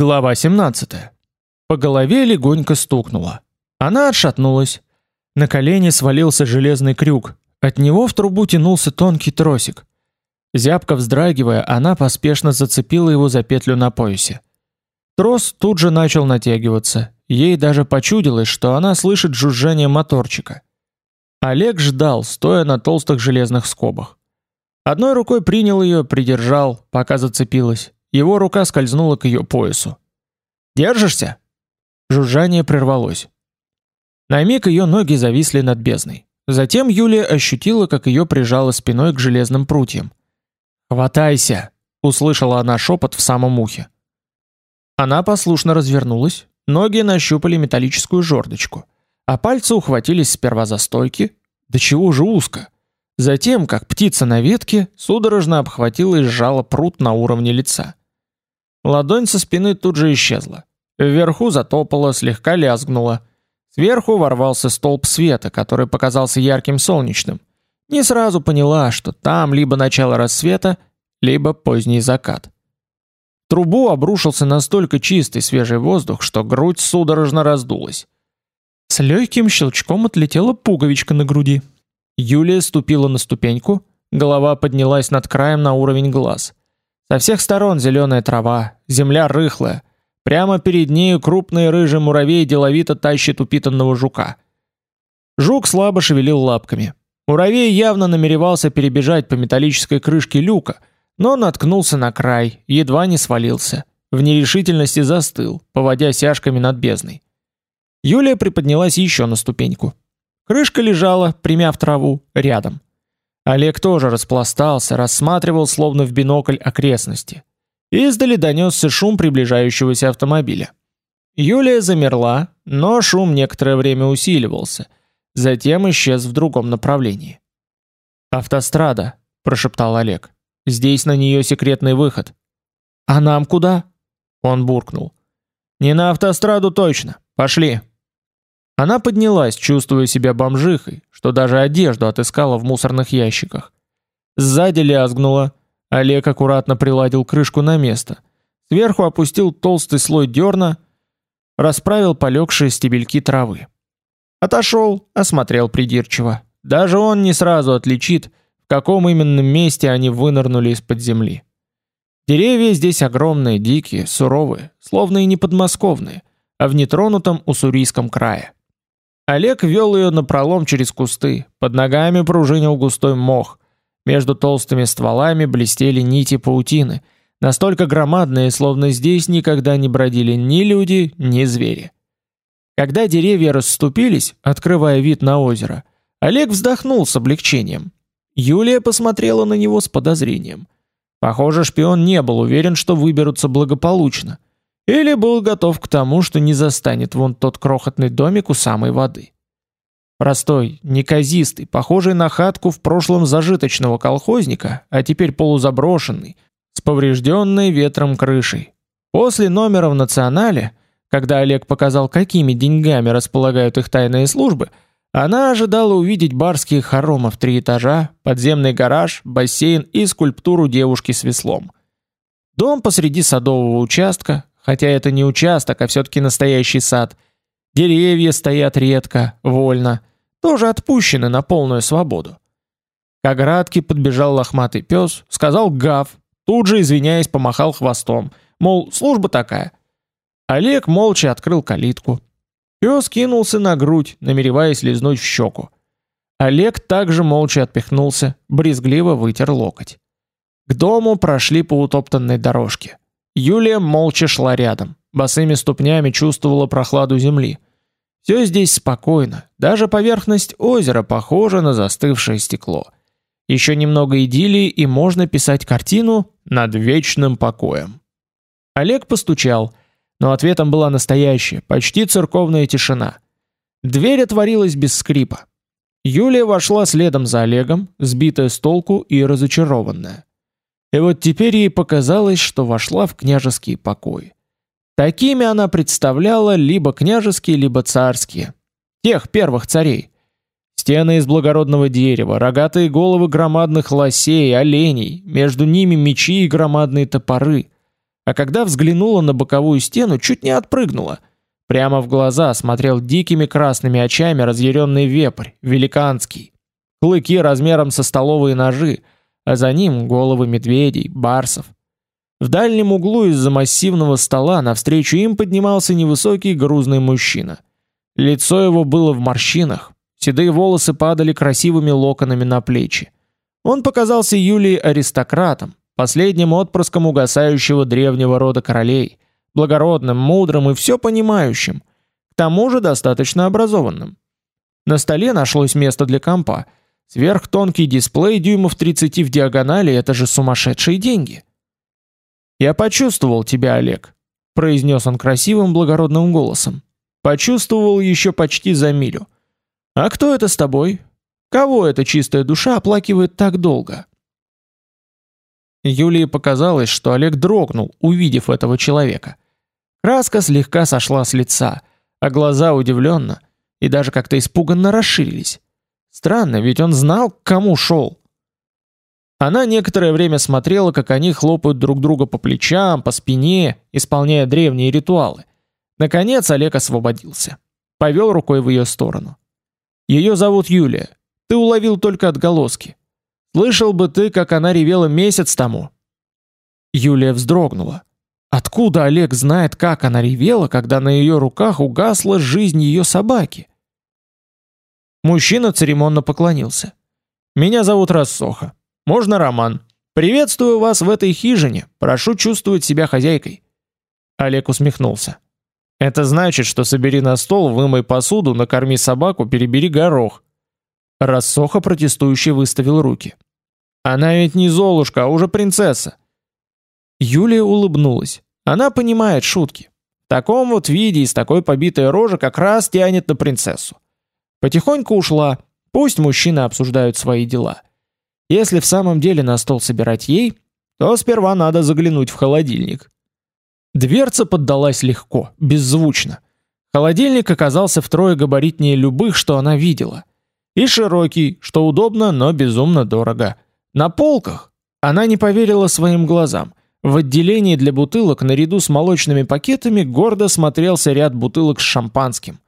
Глава 17. По голове легонько стукнуло. Она отшатнулась. На колени свалился железный крюк. От него в трубу тянулся тонкий тросик. Зябко вздрагивая, она поспешно зацепила его за петлю на поясе. Трос тут же начал натягиваться. Ей даже почудилось, что она слышит жужжание моторчика. Олег ждал, стоя на толстых железных скобах. Одной рукой принял ее, придержал, пока зацепилась. Его рука скользнула к ее поясу. Держишься? Жужжание прервалось. На миг ее ноги зависли над бездной. Затем Юлия ощутила, как ее прижало спиной к железным прутьям. "Хватайся", услышала она шепот в самом ухе. Она послушно развернулась, ноги нащупали металлическую жердочку, а пальцы ухватились сперва за стойки, до чего же узко. Затем, как птица на ветке, судорожно обхватила и сжала прут на уровне лица. Ладонь со спины тут же исчезла. Вверху затопало, слегка лязгнуло. Сверху ворвался столб света, который показался ярким солнечным. Не сразу поняла, что там либо начало рассвета, либо поздний закат трубу обрушился настолько чистый свежий воздух, что грудь судорожно раздулась. С легким щелчком отлетела пуговичка на груди. Юлия ступила на ступеньку, голова поднялась над краем на уровень глаз. Со всех сторон зеленая трава, земля рыхлая. Прямо перед нею крупный рыжий муравей деловито тащит упитанного жука. Жук слабо шевелил лапками. Муравей явно намеревался перебежать по металлической крышке люка, но наткнулся на край, едва не свалился, в нерешительности застыл, поводя сяжками над бездной. Юлия приподнялась еще на ступеньку. Крышка лежала, примяв траву, рядом. Олег тоже распластался, рассматривал словно в бинокль окрестности. Издали донесся шум приближающегося автомобиля. Юлия замерла, но шум некоторое время усиливался, затем исчез в другом направлении. «Автострада», – прошептал Олег. Здесь на нее секретный выход. А нам куда? Он буркнул. Не на автостраду точно. Пошли. Она поднялась, чувствуя себя бомжихой, что даже одежду отыскала в мусорных ящиках. Сзади лязгнуло. Олег аккуратно приладил крышку на место. Сверху опустил толстый слой дерна, расправил полегшие стебельки травы. Отошел, осмотрел придирчиво. Даже он не сразу отличит, каком именно месте они вынырнули из-под земли. Деревья здесь огромные, дикие, суровые, словно и не подмосковные, а в нетронутом уссурийском крае. Олег вел ее на пролом через кусты, под ногами пружинил густой мох, между толстыми стволами блестели нити паутины, настолько громадные, словно здесь никогда не бродили ни люди, ни звери. Когда деревья расступились, открывая вид на озеро, Олег вздохнул с облегчением. Юлия посмотрела на него с подозрением. Похоже, шпион не был уверен, что выберутся благополучно, или был готов к тому, что не застанет вон тот крохотный домик у самой воды. Простой, неказистый, похожий на хатку в прошлом зажиточного колхозника, а теперь полузаброшенный, с поврежденной ветром крышей. После номера в Национале, когда Олег показал, какими деньгами располагают их тайные службы, она ожидала увидеть барские хоромы в три этажа, подземный гараж, бассейн и скульптуру девушки с веслом. Дом посреди садового участка, хотя это не участок, а все-таки настоящий сад. Деревья стоят редко, вольно, тоже отпущены на полную свободу. К оградке подбежал лохматый пес, сказал гав, тут же, извиняясь, помахал хвостом, мол, служба такая. Олег молча открыл калитку, Пес кинулся на грудь, намереваясь лизнуть в щеку. Олег также молча отпихнулся, брезгливо вытер локоть. К дому прошли по утоптанной дорожке. Юлия молча шла рядом, босыми ступнями чувствовала прохладу земли. Все здесь спокойно, даже поверхность озера похожа на застывшее стекло. Еще немного идиллии и можно писать картину над вечным покоем. Олег постучал, но ответом была настоящая, почти церковная тишина. Дверь отворилась без скрипа. Юлия вошла следом за Олегом, сбитая с толку и разочарованная. И вот теперь ей показалось, что вошла в княжеские покои. Такими она представляла либо княжеские, либо царские, тех первых царей. Стены из благородного дерева, рогатые головы громадных лосей, оленей, между ними мечи и громадные топоры. а когда взглянула на боковую стену, чуть не отпрыгнула. Прямо в глаза смотрел дикими красными очами разъяренный вепрь, великанский. Клыки размером со столовые ножи, а за ним головы медведей, барсов. В дальнем углу из-за массивного стола навстречу им поднимался невысокий грузный мужчина. Лицо его было в морщинах, седые волосы падали красивыми локонами на плечи. Он показался Юлии аристократом, последним отпрыском угасающего древнего рода королей, благородным, мудрым и все понимающим, к тому же достаточно образованным. На столе нашлось место для компа. Сверхтонкий дисплей дюймов 30 в диагонали это же сумасшедшие деньги. Я почувствовал тебя, Олег, произнес он красивым благородным голосом. Почувствовал еще почти за милю. А кто это с тобой? Кого эта чистая душа оплакивает так долго? Юлии показалось, что Олег дрогнул, увидев этого человека. Краска слегка сошла с лица, а глаза удивленно и даже как-то испуганно расширились. Странно, ведь он знал, к кому шел. Она некоторое время смотрела, как они хлопают друг друга по плечам, по спине, исполняя древние ритуалы. Наконец Олег освободился. Повел рукой в ее сторону. Ее зовут Юлия. Ты уловил только отголоски. Слышал бы ты, как она ревела месяц тому. Юлия вздрогнула. Откуда Олег знает, как она ревела, когда на ее руках угасла жизнь ее собаки? Мужчина церемонно поклонился. Меня зовут Рассоха. Можно Роман? Приветствую вас в этой хижине. Прошу чувствовать себя хозяйкой. Олег усмехнулся. Это значит, что собери на стол, вымой посуду, накорми собаку, перебери горох. Рассоха протестующе выставил руки. Она ведь не Золушка, а уже принцесса. Юлия улыбнулась. Она понимает шутки. В таком вот виде и с такой побитой рожей как раз тянет на принцессу. Потихоньку ушла. Пусть мужчины обсуждают свои дела. Если в самом деле на стол собирать ей, то сперва надо заглянуть в холодильник. Дверца поддалась легко, беззвучно. Холодильник оказался втрое габаритнее любых, что она видела. И широкий, что удобно, но безумно дорого. На полках она не поверила своим глазам. В отделении для бутылок наряду с молочными пакетами гордо смотрелся ряд бутылок с шампанским.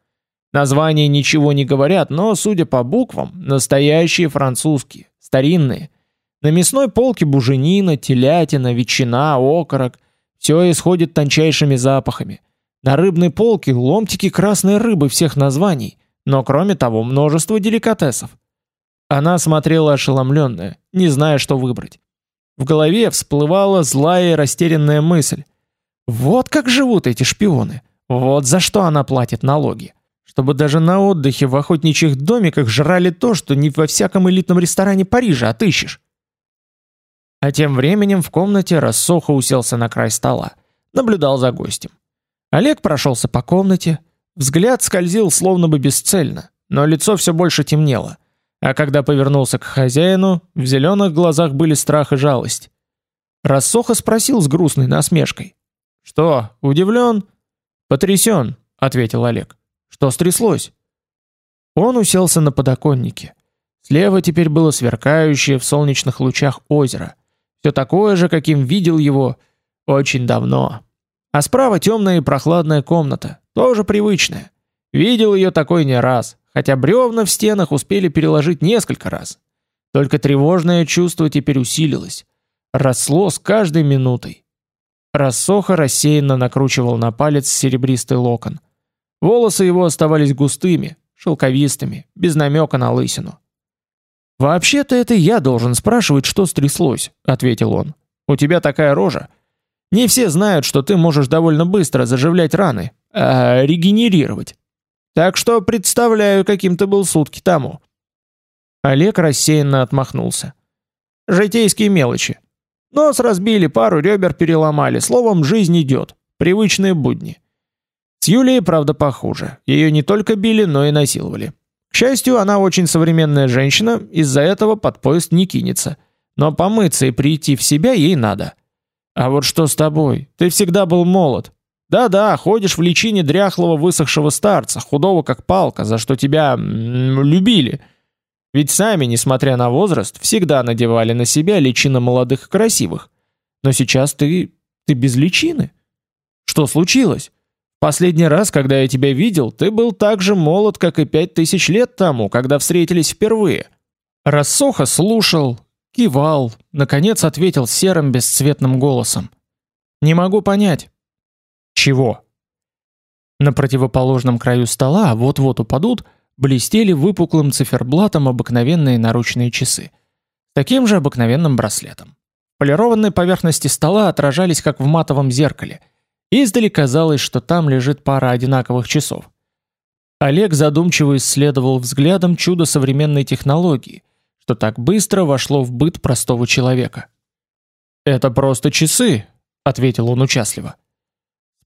Названия ничего не говорят, но, судя по буквам, настоящие французские, старинные. На мясной полке буженина, телятина, ветчина, окорок. Все исходит тончайшими запахами. На рыбной полке ломтики красной рыбы всех названий, но кроме того множество деликатесов. Она смотрела ошеломленная, не зная, что выбрать. В голове всплывала злая и растерянная мысль. Вот как живут эти шпионы. Вот за что она платит налоги. Чтобы даже на отдыхе в охотничьих домиках жрали то, что не во всяком элитном ресторане Парижа отыщешь. А тем временем в комнате Рассоха уселся на край стола, наблюдал за гостем. Олег прошелся по комнате, взгляд скользил словно бы бесцельно, но лицо все больше темнело. А когда повернулся к хозяину, в зеленых глазах были страх и жалость. Рассоха спросил с грустной насмешкой: "Что, удивлен?» "Потрясен», — ответил Олег. "Что стряслось?" Он уселся на подоконнике. Слева теперь было сверкающее в солнечных лучах озеро. Все такое же, каким видел его очень давно. А справа темная и прохладная комната, тоже привычная. Видел ее такой не раз, хотя бревна в стенах успели переложить несколько раз. Только тревожное чувство теперь усилилось, росло с каждой минутой. Рассоха рассеянно накручивал на палец серебристый локон. Волосы его оставались густыми, шелковистыми, без намека на лысину. Вообще-то это я должен спрашивать, что стряслось, ответил он. У тебя такая рожа. Не все знают, что ты можешь довольно быстро заживлять раны, а регенерировать. Так что представляю, каким ты был сутки тому. Олег рассеянно отмахнулся. Житейские мелочи. Нос разбили, пару ребер переломали, словом, жизнь идет. Привычные будни. С Юлией, правда, похуже. Ее не только били, но и насиловали. К счастью, она очень современная женщина, из-за этого под поезд не кинется. Но помыться и прийти в себя ей надо. А вот что с тобой? Ты всегда был молод. Да-да, ходишь в личине дряхлого высохшего старца, худого как палка, за что тебя любили. Ведь сами, несмотря на возраст, всегда надевали на себя личины молодых и красивых. Но сейчас ты Ты без личины? Что случилось? Последний раз, когда я тебя видел, ты был так же молод, как и пять тысяч лет тому, когда встретились впервые. Рассоха слушал, кивал, наконец ответил серым бесцветным голосом. Не могу понять. Чего? На противоположном краю стола, вот-вот упадут, блестели выпуклым циферблатом обыкновенные наручные часы. Таким же обыкновенным браслетом. Полированные поверхности стола отражались как в матовом зеркале. Издали казалось, что там лежит пара одинаковых часов. Олег задумчиво исследовал взглядом чудо современной технологии, что так быстро вошло в быт простого человека. «Это просто часы», — ответил он участливо.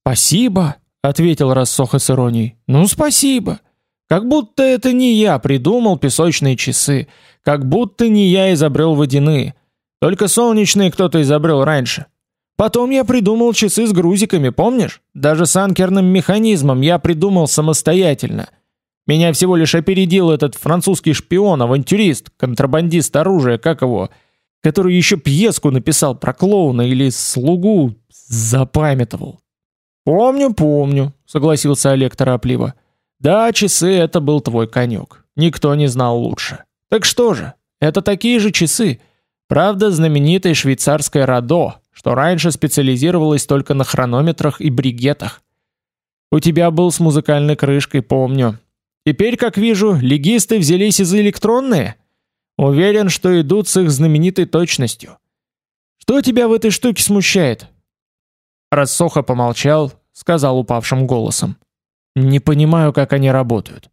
«Спасибо», — ответил Рассоха с иронией. «Ну, спасибо. Как будто это не я придумал песочные часы, как будто не я изобрел водяные. Только солнечные кто-то изобрел раньше. Потом я придумал часы с грузиками, помнишь? Даже с анкерным механизмом я придумал самостоятельно. Меня всего лишь опередил этот французский шпион, авантюрист, контрабандист оружия, как его, который еще пьеску написал про клоуна или слугу, запамятовал. Помню, помню, согласился Олег торопливо. Да, часы это был твой конек. Никто не знал лучше. Так что же? Это такие же часы. Правда, знаменитое швейцарское Радо, что раньше специализировалось только на хронометрах и бригетах. У тебя был с музыкальной крышкой, помню. Теперь, как вижу, легисты взялись из электронные. Уверен, что идут с их знаменитой точностью. Что тебя в этой штуке смущает? Рассоха помолчал, сказал упавшим голосом: "Не понимаю, как они работают".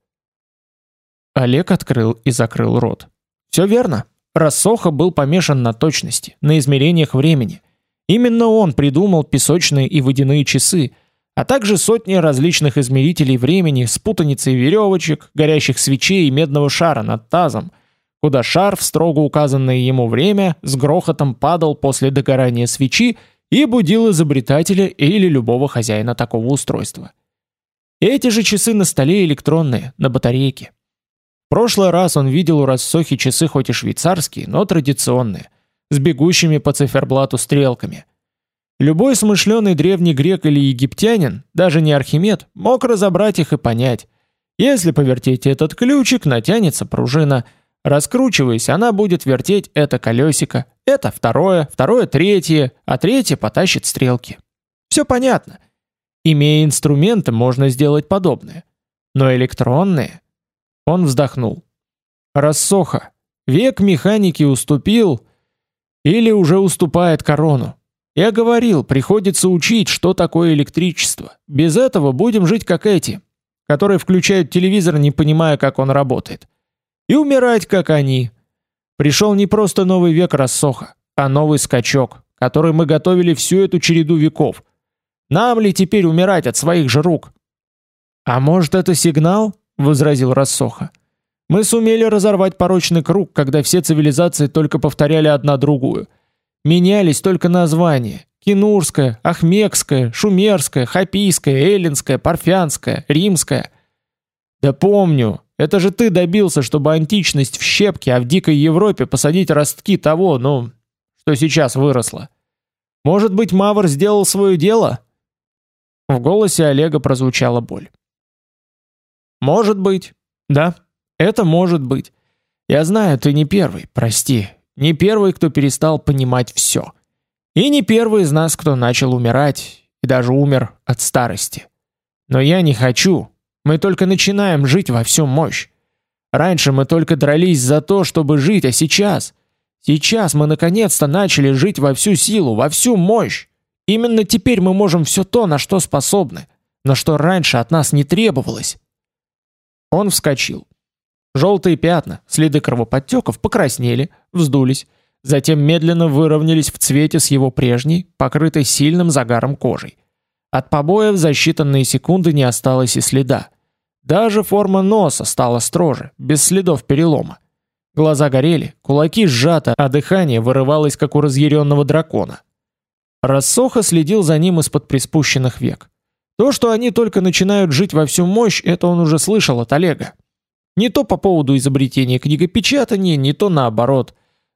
Олег открыл и закрыл рот. Все верно. Рассоха был помешан на точности, на измерениях времени. Именно он придумал песочные и водяные часы, а также сотни различных измерителей времени с путаницей веревочек, горящих свечей и медного шара над тазом, куда шар в строго указанное ему время с грохотом падал после догорания свечи и будил изобретателя или любого хозяина такого устройства. Эти же часы на столе электронные, на батарейке прошлый раз он видел у Рассохи часы хоть и швейцарские, но традиционные, с бегущими по циферблату стрелками. Любой смышленый древний грек или египтянин, даже не Архимед, мог разобрать их и понять. Если повертеть этот ключик, натянется пружина. Раскручиваясь, она будет вертеть это колесико, это второе, второе третье, а третье потащит стрелки. Все понятно. Имея инструменты, можно сделать подобное. Но электронные он вздохнул. Рассоха. Век механики уступил или уже уступает корону. Я говорил, приходится учить, что такое электричество. Без этого будем жить как эти, которые включают телевизор, не понимая, как он работает. И умирать, как они. Пришел не просто новый век рассоха, а новый скачок, который мы готовили всю эту череду веков. Нам ли теперь умирать от своих же рук? А может, это сигнал? возразил Рассоха. Мы сумели разорвать порочный круг, когда все цивилизации только повторяли одна другую. Менялись только названия: Кинурская, Ахмекская, Шумерская, Хапийская, Эллинская, Парфянская, Римская. Да помню. Это же ты добился, чтобы античность в щепки, а в дикой Европе посадить ростки того, ну, что сейчас выросло. Может быть, Мавр сделал свое дело? В голосе Олега прозвучала боль. Может быть. Да, это может быть. Я знаю, ты не первый, прости. Не первый, кто перестал понимать все. И не первый из нас, кто начал умирать и даже умер от старости. Но я не хочу. Мы только начинаем жить во всю мощь. Раньше мы только дрались за то, чтобы жить, а сейчас сейчас мы наконец-то начали жить во всю силу, во всю мощь. Именно теперь мы можем все то, на что способны, на что раньше от нас не требовалось. Он вскочил. Желтые пятна, следы кровоподтеков покраснели, вздулись, затем медленно выровнялись в цвете с его прежней, покрытой сильным загаром кожей. От побоев за считанные секунды не осталось и следа. Даже форма носа стала строже, без следов перелома. Глаза горели, кулаки сжаты, а дыхание вырывалось, как у разъяренного дракона. Рассоха следил за ним из-под приспущенных век. То, что они только начинают жить во всю мощь, это он уже слышал от Олега. Не то по поводу изобретения книгопечатания, не то наоборот,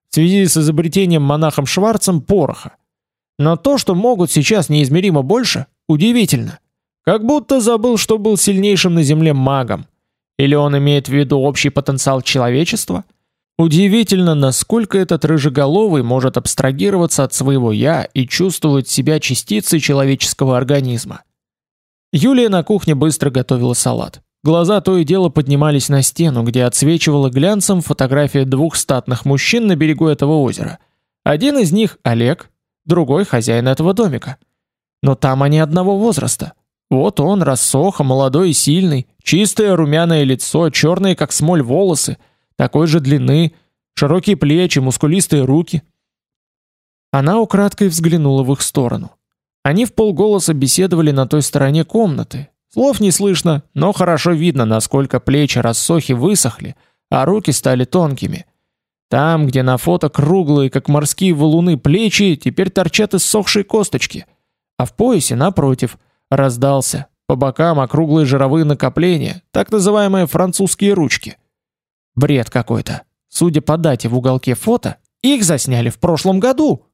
в связи с изобретением монахом Шварцем пороха. Но то, что могут сейчас неизмеримо больше, удивительно. Как будто забыл, что был сильнейшим на Земле магом. Или он имеет в виду общий потенциал человечества? Удивительно, насколько этот рыжеголовый может абстрагироваться от своего «я» и чувствовать себя частицей человеческого организма. Юлия на кухне быстро готовила салат. Глаза то и дело поднимались на стену, где отсвечивала глянцем фотография двух статных мужчин на берегу этого озера. Один из них Олег, другой хозяин этого домика. Но там они одного возраста. Вот он, рассоха, молодой и сильный, чистое румяное лицо, черные как смоль волосы, такой же длины, широкие плечи, мускулистые руки. Она украдкой взглянула в их сторону. Они в полголоса беседовали на той стороне комнаты. Слов не слышно, но хорошо видно, насколько плечи рассохи высохли, а руки стали тонкими. Там, где на фото круглые, как морские валуны, плечи, теперь торчат иссохшие косточки. А в поясе, напротив, раздался, по бокам округлые жировые накопления, так называемые французские ручки. Бред какой-то. Судя по дате в уголке фото, их засняли в прошлом году.